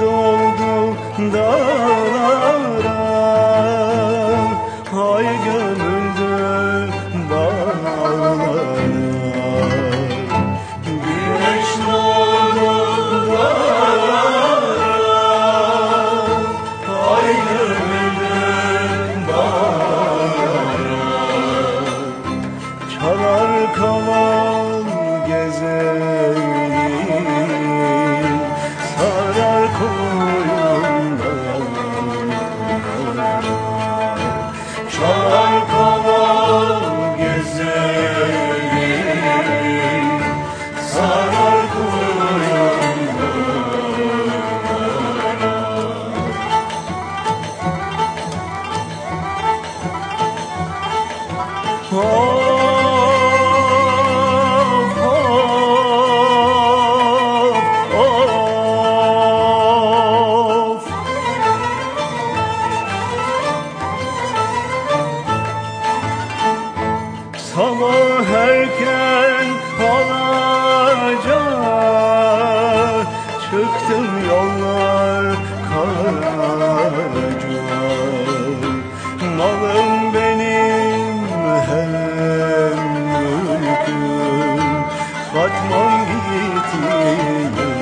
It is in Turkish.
doldu dağlar Fatmam gitti